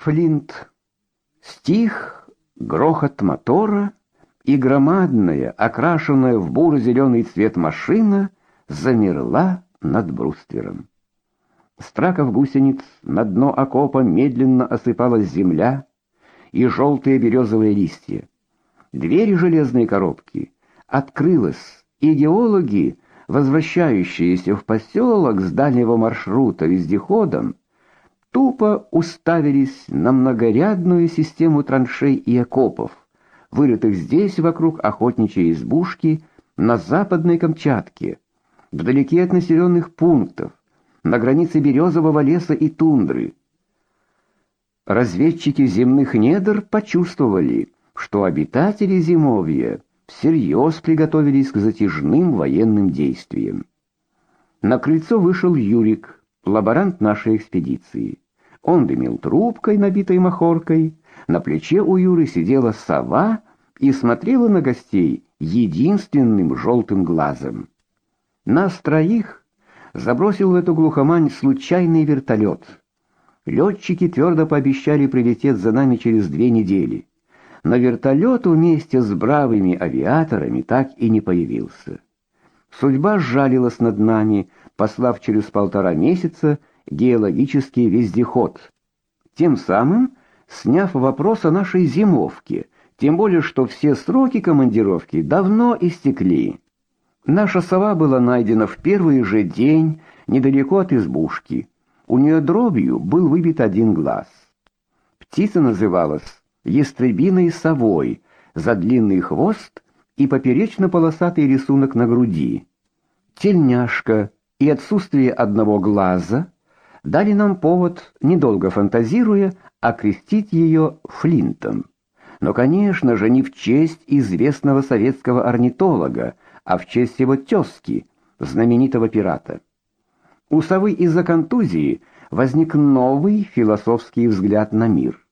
Флинт. Стих, грохот мотора и громадная, окрашенная в буро-зеленый цвет машина замерла над бруствером. Страков гусениц на дно окопа медленно осыпалась земля и желтые березовые листья. Двери железной коробки открылась, и геологи, возвращающиеся в поселок с дальнего маршрута вездеходом, тупо уставились на многорядную систему траншей и окопов, вырытых здесь вокруг охотничьей избушки на западной Камчатке, вдалеке от населенных пунктов, на границе березового леса и тундры. Разведчики земных недр почувствовали, что обитатели зимовья всерьез приготовились к затяжным военным действиям. На крыльцо вышел Юрик, лаборант нашей экспедиции. Он дымил трубкой, набитой махоркой. На плече у Юры сидела сова и смотрела на гостей единственным желтым глазом. Нас троих забросил в эту глухомань случайный вертолет. Летчики твердо пообещали прилететь за нами через две недели. Но вертолет вместе с бравыми авиаторами так и не появился. Судьба сжалилась над нами, послав через полтора месяца геологический вездеход, тем самым сняв вопрос о нашей зимовке, тем более что все сроки командировки давно истекли. Наша сова была найдена в первый же день недалеко от избушки. У нее дробью был выбит один глаз. Птица называлась ястребиной совой за длинный хвост и поперечно-полосатый рисунок на груди. Тельняшка и отсутствие одного глаза дали нам повод, недолго фантазируя, окрестить ее Флинтом. Но, конечно же, не в честь известного советского орнитолога, а в честь его тезки, знаменитого пирата. У совы из-за контузии возник новый философский взгляд на мир.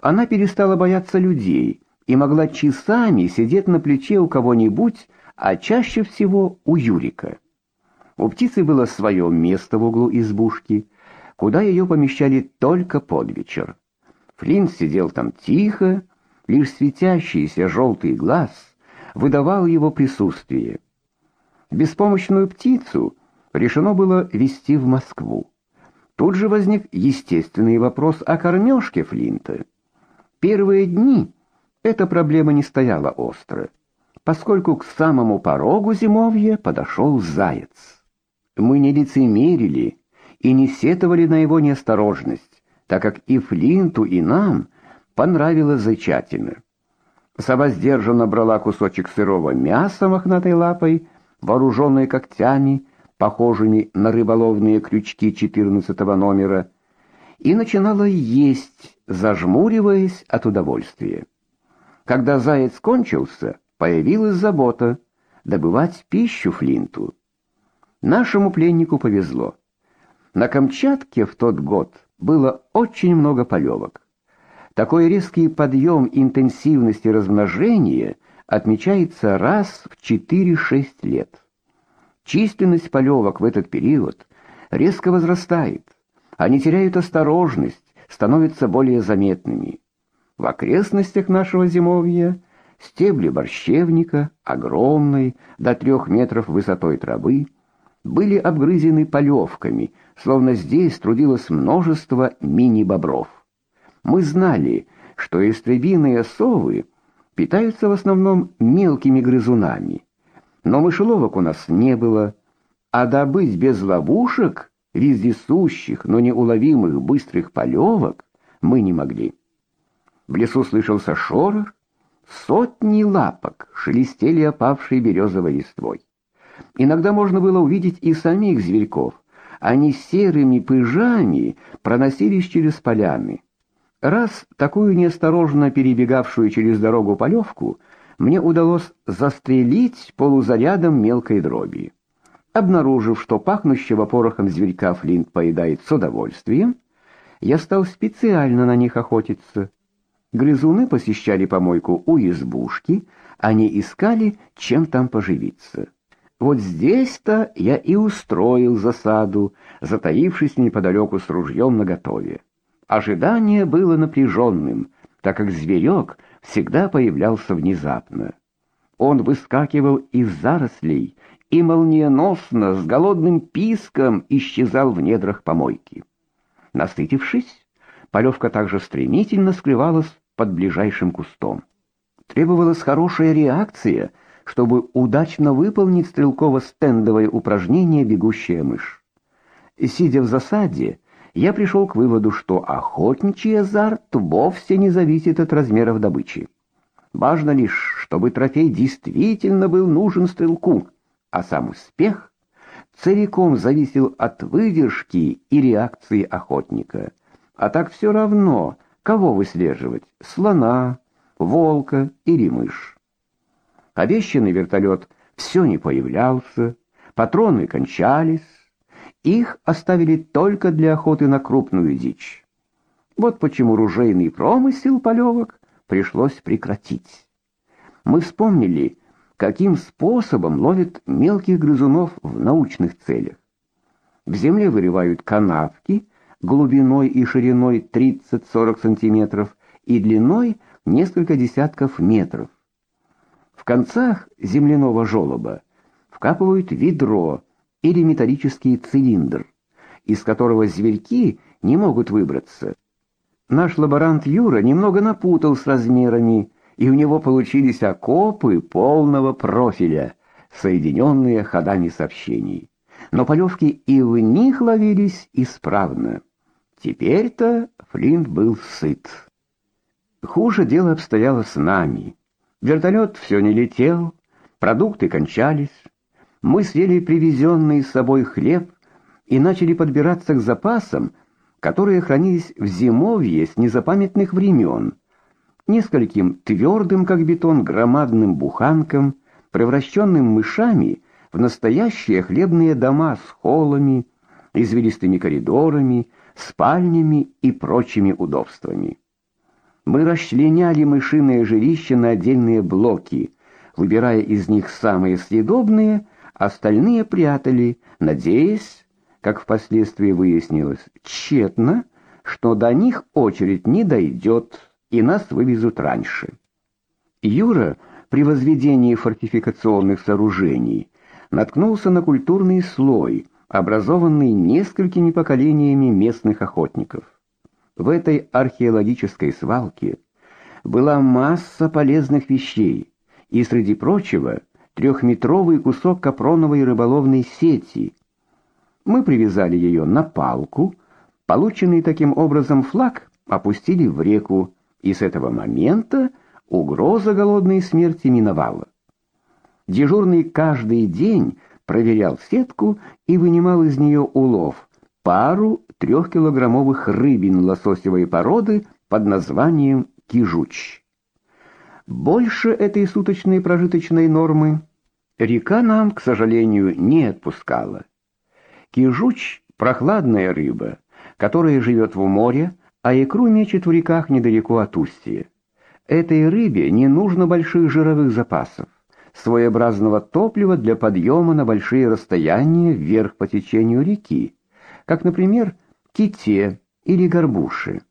Она перестала бояться людей и могла часами сидеть на плече у кого-нибудь, а чаще всего у Юрика. У птицы было свое место в углу избушки, куда ее помещали только под вечер. Флинт сидел там тихо, лишь светящийся желтый глаз выдавал его присутствие. Беспомощную птицу решено было везти в Москву. Тут же возник естественный вопрос о кормежке Флинта. Первые дни эта проблема не стояла остро, поскольку к самому порогу зимовья подошел заяц. Мы не лицемерили и не сетовали на его неосторожность, так как и Флинту, и нам понравилось зачатина. Сова сдержанно брала кусочек сырого мяса мохнатой лапой, вооруженной когтями, похожими на рыболовные крючки четырнадцатого номера, и начинала есть, зажмуриваясь от удовольствия. Когда заяц кончился, появилась забота добывать пищу Флинту. Нашему пленнику повезло. На Камчатке в тот год было очень много полевок. Такой резкий подъем интенсивности размножения отмечается раз в 4-6 лет. Численность полевок в этот период резко возрастает. Они теряют осторожность, становятся более заметными. В окрестностях нашего зимовья стебли борщевника, огромной, до трех метров высотой травы, были обгрызены полевками, словно здесь трудилось множество мини-бобров. Мы знали, что истребиные совы питаются в основном мелкими грызунами, но мышеловок у нас не было, а добыть без ловушек вездесущих, но неуловимых быстрых полевок мы не могли. В лесу слышался шорох, сотни лапок шелестели опавшей березовой листвой. Иногда можно было увидеть и самих зверьков. Они серыми пыжами проносились через поляны. Раз такую неосторожно перебегавшую через дорогу полевку мне удалось застрелить полузарядом мелкой дроби. Обнаружив, что пахнущего порохом зверька Флинт поедает с удовольствием, я стал специально на них охотиться. Грызуны посещали помойку у избушки, они искали, чем там поживиться. Вот здесь-то я и устроил засаду, затаившись неподалеку с ружьем наготове. Ожидание было напряженным, так как зверек всегда появлялся внезапно. Он выскакивал из зарослей и молниеносно с голодным писком исчезал в недрах помойки. Насытившись, полевка также стремительно скрывалась под ближайшим кустом. Требовалась хорошая реакция, чтобы удачно выполнить стрелково-стендовое упражнение «Бегущая мышь». Сидя в засаде, я пришел к выводу, что охотничий азарт вовсе не зависит от размеров добычи. Важно лишь, чтобы трофей действительно был нужен стрелку, а сам успех целиком зависел от выдержки и реакции охотника. А так все равно, кого выслеживать — слона, волка или мышь. Обещанный вертолет все не появлялся, патроны кончались, их оставили только для охоты на крупную дичь. Вот почему ружейный промысел полевок пришлось прекратить. Мы вспомнили, каким способом ловят мелких грызунов в научных целях. В земле вырывают канавки глубиной и шириной 30-40 сантиметров и длиной несколько десятков метров. Концах земляного желоба вкапывают ведро или металлический цилиндр, из которого зверьки не могут выбраться. Наш лаборант Юра немного напутал с размерами, и у него получились окопы полного профиля, соединенные ходами сообщений. Но полевки и в них ловились исправно. Теперь-то Флинт был сыт. Хуже дело обстояло с нами. Вертолет все не летел, продукты кончались. Мы съели привезенный с собой хлеб и начали подбираться к запасам, которые хранились в зимовье с незапамятных времен, нескольким твердым, как бетон, громадным буханкам, превращенным мышами в настоящие хлебные дома с холлами, извилистыми коридорами, спальнями и прочими удобствами. Мы расчленяли мышиное жилище на отдельные блоки, выбирая из них самые съедобные, остальные прятали, надеясь, как впоследствии выяснилось, тщетно, что до них очередь не дойдет и нас вывезут раньше. Юра при возведении фортификационных сооружений наткнулся на культурный слой, образованный несколькими поколениями местных охотников. В этой археологической свалке была масса полезных вещей, и среди прочего трехметровый кусок капроновой рыболовной сети. Мы привязали ее на палку, полученный таким образом флаг опустили в реку, и с этого момента угроза голодной смерти миновала. Дежурный каждый день проверял сетку и вынимал из нее улов, пару трехкилограммовых рыбин лососевой породы под названием кижуч. Больше этой суточной прожиточной нормы река нам, к сожалению, не отпускала. Кижуч — прохладная рыба, которая живет в море, а икру мечет в реках недалеко от устья. Этой рыбе не нужно больших жировых запасов, своеобразного топлива для подъема на большие расстояния вверх по течению реки, как, например, ките или горбуши.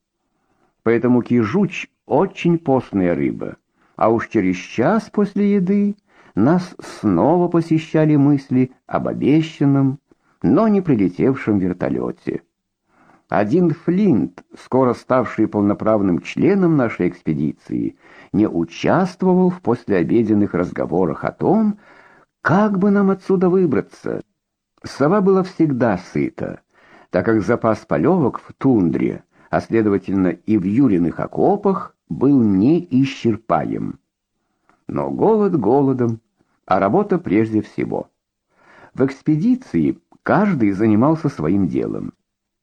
Поэтому кижуч очень постная рыба а уж через час после еды нас снова посещали мысли об обещанном, но не прилетевшем вертолете. Один Флинт, скоро ставший полноправным членом нашей экспедиции, не участвовал в послеобеденных разговорах о том, как бы нам отсюда выбраться. Сова была всегда сыта, так как запас полевок в тундре, а следовательно и в Юриных окопах, был неисчерпаем. Но голод голодом, а работа прежде всего. В экспедиции каждый занимался своим делом.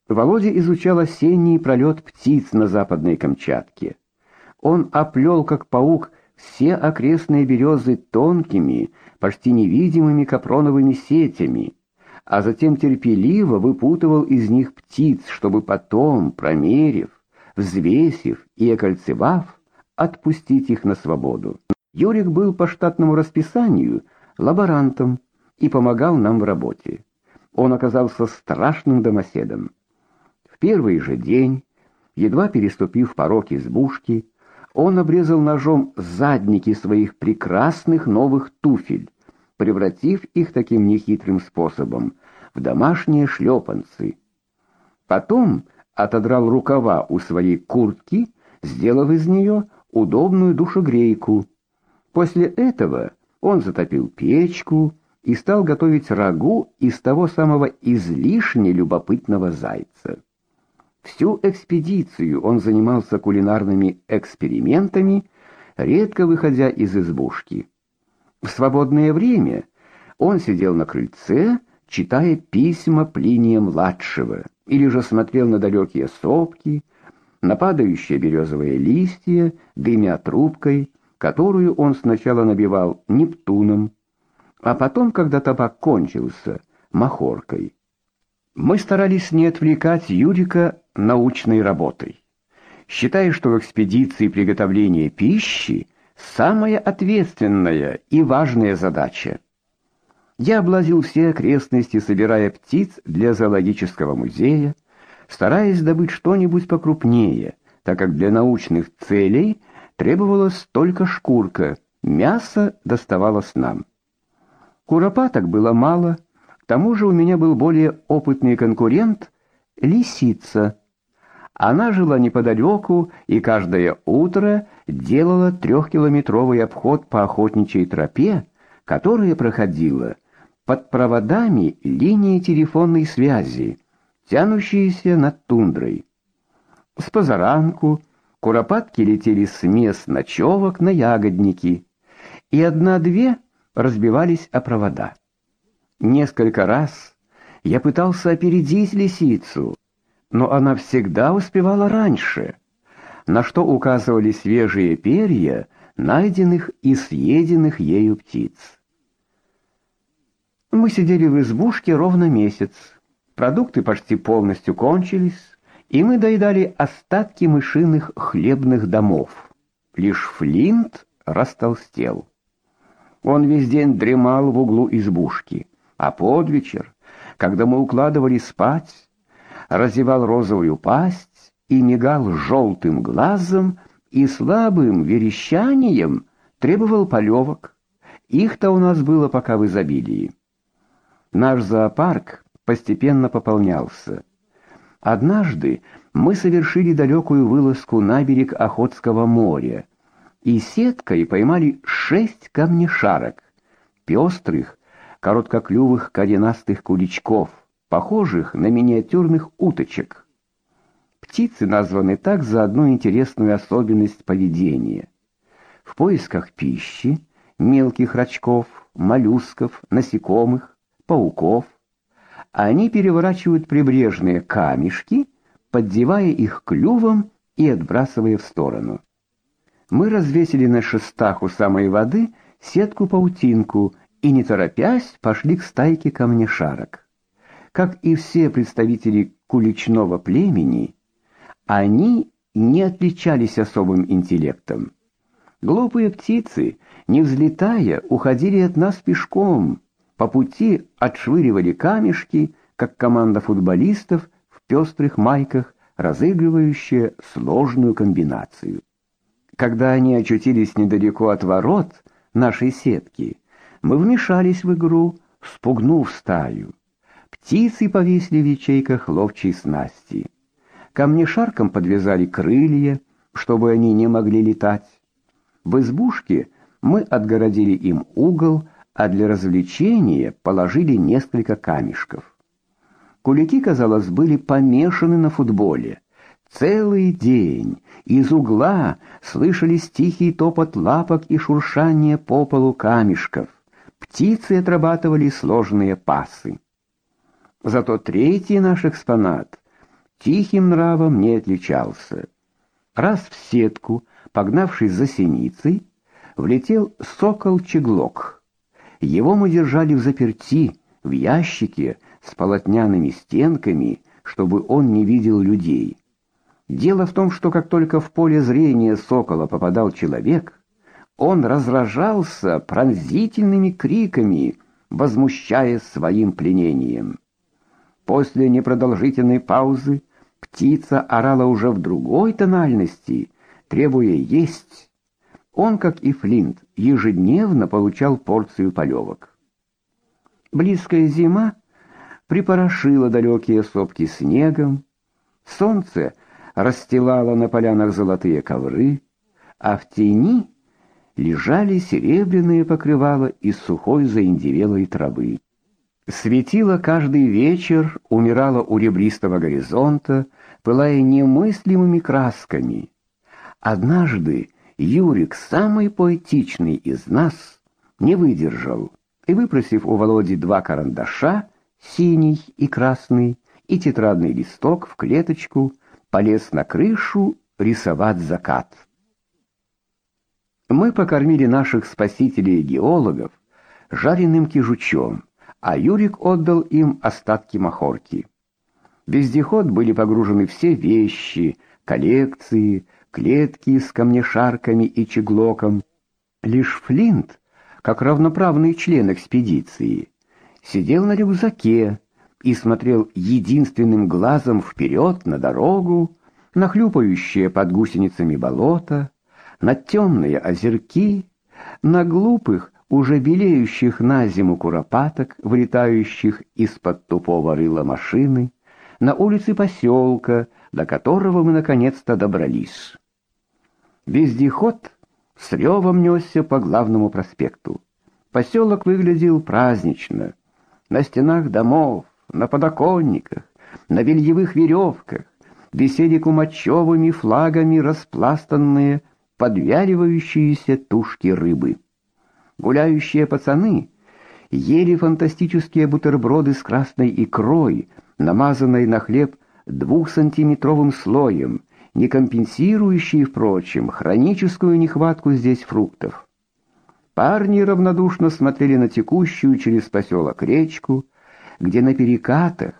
Володя изучал осенний пролет птиц на западной Камчатке. Он оплел, как паук, все окрестные березы тонкими, почти невидимыми капроновыми сетями, а затем терпеливо выпутывал из них птиц, чтобы потом, промерив, взвесив и окольцевав, отпустить их на свободу. Юрик был по штатному расписанию лаборантом и помогал нам в работе. Он оказался страшным домоседом. В первый же день Едва переступив порог избушки, он обрезал ножом задники своих прекрасных новых туфель, превратив их таким нехитрым способом в домашние шлепанцы. Потом отодрал рукава у своей куртки, сделав из нее удобную душегрейку. После этого он затопил печку и стал готовить рагу из того самого излишне любопытного зайца. Всю экспедицию он занимался кулинарными экспериментами, редко выходя из избушки. В свободное время он сидел на крыльце, читая письма Плиния-младшего, или же смотрел на далекие сопки, на падающие березовые листья, дымя трубкой, которую он сначала набивал Нептуном, а потом, когда табак кончился, махоркой. Мы старались не отвлекать Юрика научной работой, считая, что в экспедиции приготовления пищи самая ответственная и важная задача. Я облазил все окрестности, собирая птиц для зоологического музея, стараясь добыть что-нибудь покрупнее, так как для научных целей требовалась только шкурка, мясо доставалось нам. Куропаток было мало, к тому же у меня был более опытный конкурент — лисица. Она жила неподалеку и каждое утро делала трехкилометровый обход по охотничьей тропе, которая проходила под проводами линии телефонной связи, тянущиеся над тундрой. С позаранку куропатки летели с мест ночевок на ягодники, и одна-две разбивались о провода. Несколько раз я пытался опередить лисицу, но она всегда успевала раньше, на что указывали свежие перья найденных и съеденных ею птиц. Мы сидели в избушке ровно месяц. Продукты почти полностью кончились, и мы доедали остатки мышиных хлебных домов. Лишь Флинт растолстел. Он весь день дремал в углу избушки а под вечер, когда мы укладывались спать, разевал розовую пасть и мигал желтым глазом и слабым верещанием требовал полевок. Их-то у нас было пока в изобилии. Наш зоопарк постепенно пополнялся. Однажды мы совершили далекую вылазку на берег Охотского моря и сеткой поймали шесть камнешарок, пестрых, короткоклювых коренастых куличков, похожих на миниатюрных уточек. Птицы названы так за одну интересную особенность поведения. В поисках пищи, мелких рачков, моллюсков, насекомых, пауков, они переворачивают прибрежные камешки, поддевая их клювом и отбрасывая в сторону. Мы развесили на шестах у самой воды сетку-паутинку и, не торопясь, пошли к стайке камнешарок. Как и все представители куличного племени, они не отличались особым интеллектом. Глупые птицы, не взлетая, уходили от нас пешком, по пути отшвыривали камешки, как команда футболистов в пестрых майках, разыгрывающая сложную комбинацию. Когда они очутились недалеко от ворот нашей сетки, мы вмешались в игру, спугнув стаю. Птицы повесили в ячейках ловчей снасти. Камнешаркам подвязали крылья, чтобы они не могли летать. В избушке мы отгородили им угол, а для развлечения положили несколько камешков. Кулики, казалось, были помешаны на футболе. Целый день из угла слышались тихий топот лапок и шуршание по полу камешков птицы отрабатывали сложные пасы. Зато третий наш экспонат тихим нравом не отличался. Раз в сетку, погнавшись за синицей, влетел сокол-чеглок. Его мы держали в заперти, в ящике с полотняными стенками, чтобы он не видел людей. Дело в том, что как только в поле зрения сокола попадал человек, он разражался пронзительными криками, возмущаясь своим пленением. После непродолжительной паузы Птица орала уже в другой тональности, требуя есть. Он, как и Флинт, ежедневно получал порцию полевок. Близкая зима припорошила далекие сопки снегом, солнце расстилало на полянах золотые ковры, а в тени лежали серебряные покрывала из сухой заиндевелой травы. Светило каждый вечер, умирало у ребристого горизонта, пылая немыслимыми красками. Однажды Юрик, самый поэтичный из нас, не выдержал и, выпросив у Володи два карандаша, синий и красный, и тетрадный листок в клеточку, полез на крышу рисовать закат. Мы покормили наших спасителей и геологов жареным кижучом, а Юрик отдал им остатки махорки. Вездеход были погружены все вещи, коллекции, клетки с камнешарками и чеглоком. Лишь Флинт, как равноправный член экспедиции, сидел на рюкзаке и смотрел единственным глазом вперед на дорогу, на хлюпающее под гусеницами болото, на темные озерки, на глупых, уже белеющих на зиму куропаток, вылетающих из-под тупого рыла машины, на улице поселка, до которого мы наконец-то добрались. Вездеход с ревом несся по главному проспекту. Поселок выглядел празднично. На стенах домов, на подоконниках, на бельевых веревках висели кумачевыми флагами распластанные подвяливающиеся тушки рыбы. Гуляющие пацаны ели фантастические бутерброды с красной икрой, намазанной на хлеб двухсантиметровым слоем, не компенсирующие, впрочем, хроническую нехватку здесь фруктов. Парни равнодушно смотрели на текущую через поселок речку, где на перекатах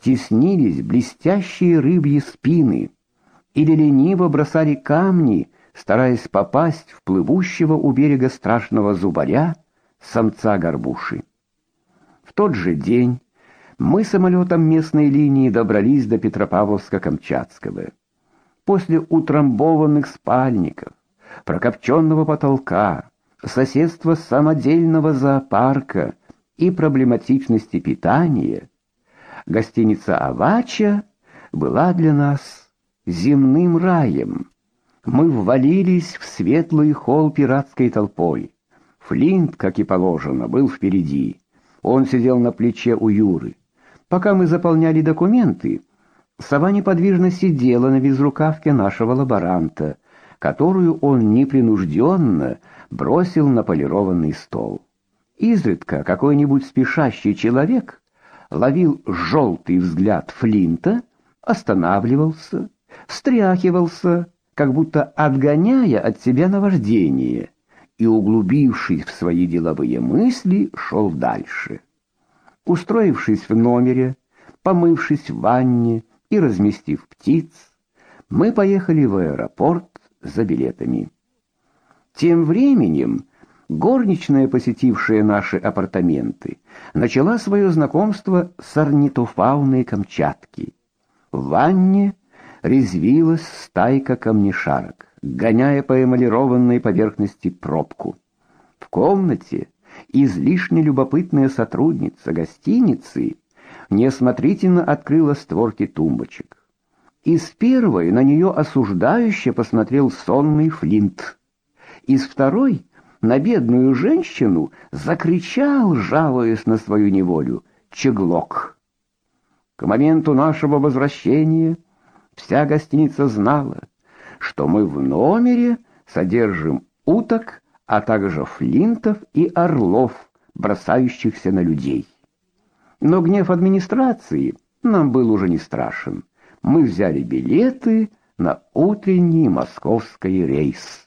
теснились блестящие рыбьи спины, или лениво бросали камни стараясь попасть в плывущего у берега страшного зубаря, самца горбуши. В тот же день мы самолетом местной линии добрались до Петропавловска-Камчатского. После утрамбованных спальников, прокопченного потолка, соседства самодельного зоопарка и проблематичности питания, гостиница «Авача» была для нас земным раем. Мы ввалились в светлый холл пиратской толпой. Флинт, как и положено, был впереди. Он сидел на плече у Юры. Пока мы заполняли документы, сова неподвижно сидела на безрукавке нашего лаборанта, которую он непринужденно бросил на полированный стол. Изредка какой-нибудь спешащий человек ловил желтый взгляд Флинта, останавливался, встряхивался, как будто отгоняя от себя наваждение, и, углубившись в свои деловые мысли, шел дальше. Устроившись в номере, помывшись в ванне и разместив птиц, мы поехали в аэропорт за билетами. Тем временем горничная, посетившая наши апартаменты, начала свое знакомство с орнитофауной Камчатки. В ванне резвилась стайка камнешарок, гоняя по эмалированной поверхности пробку. В комнате излишне любопытная сотрудница гостиницы неосмотрительно открыла створки тумбочек. Из первой на нее осуждающе посмотрел сонный Флинт. Из второй на бедную женщину закричал, жалуясь на свою неволю, Чеглок. К моменту нашего возвращения Вся гостиница знала, что мы в номере содержим уток, а также флинтов и орлов, бросающихся на людей. Но гнев администрации нам был уже не страшен. Мы взяли билеты на утренний московский рейс.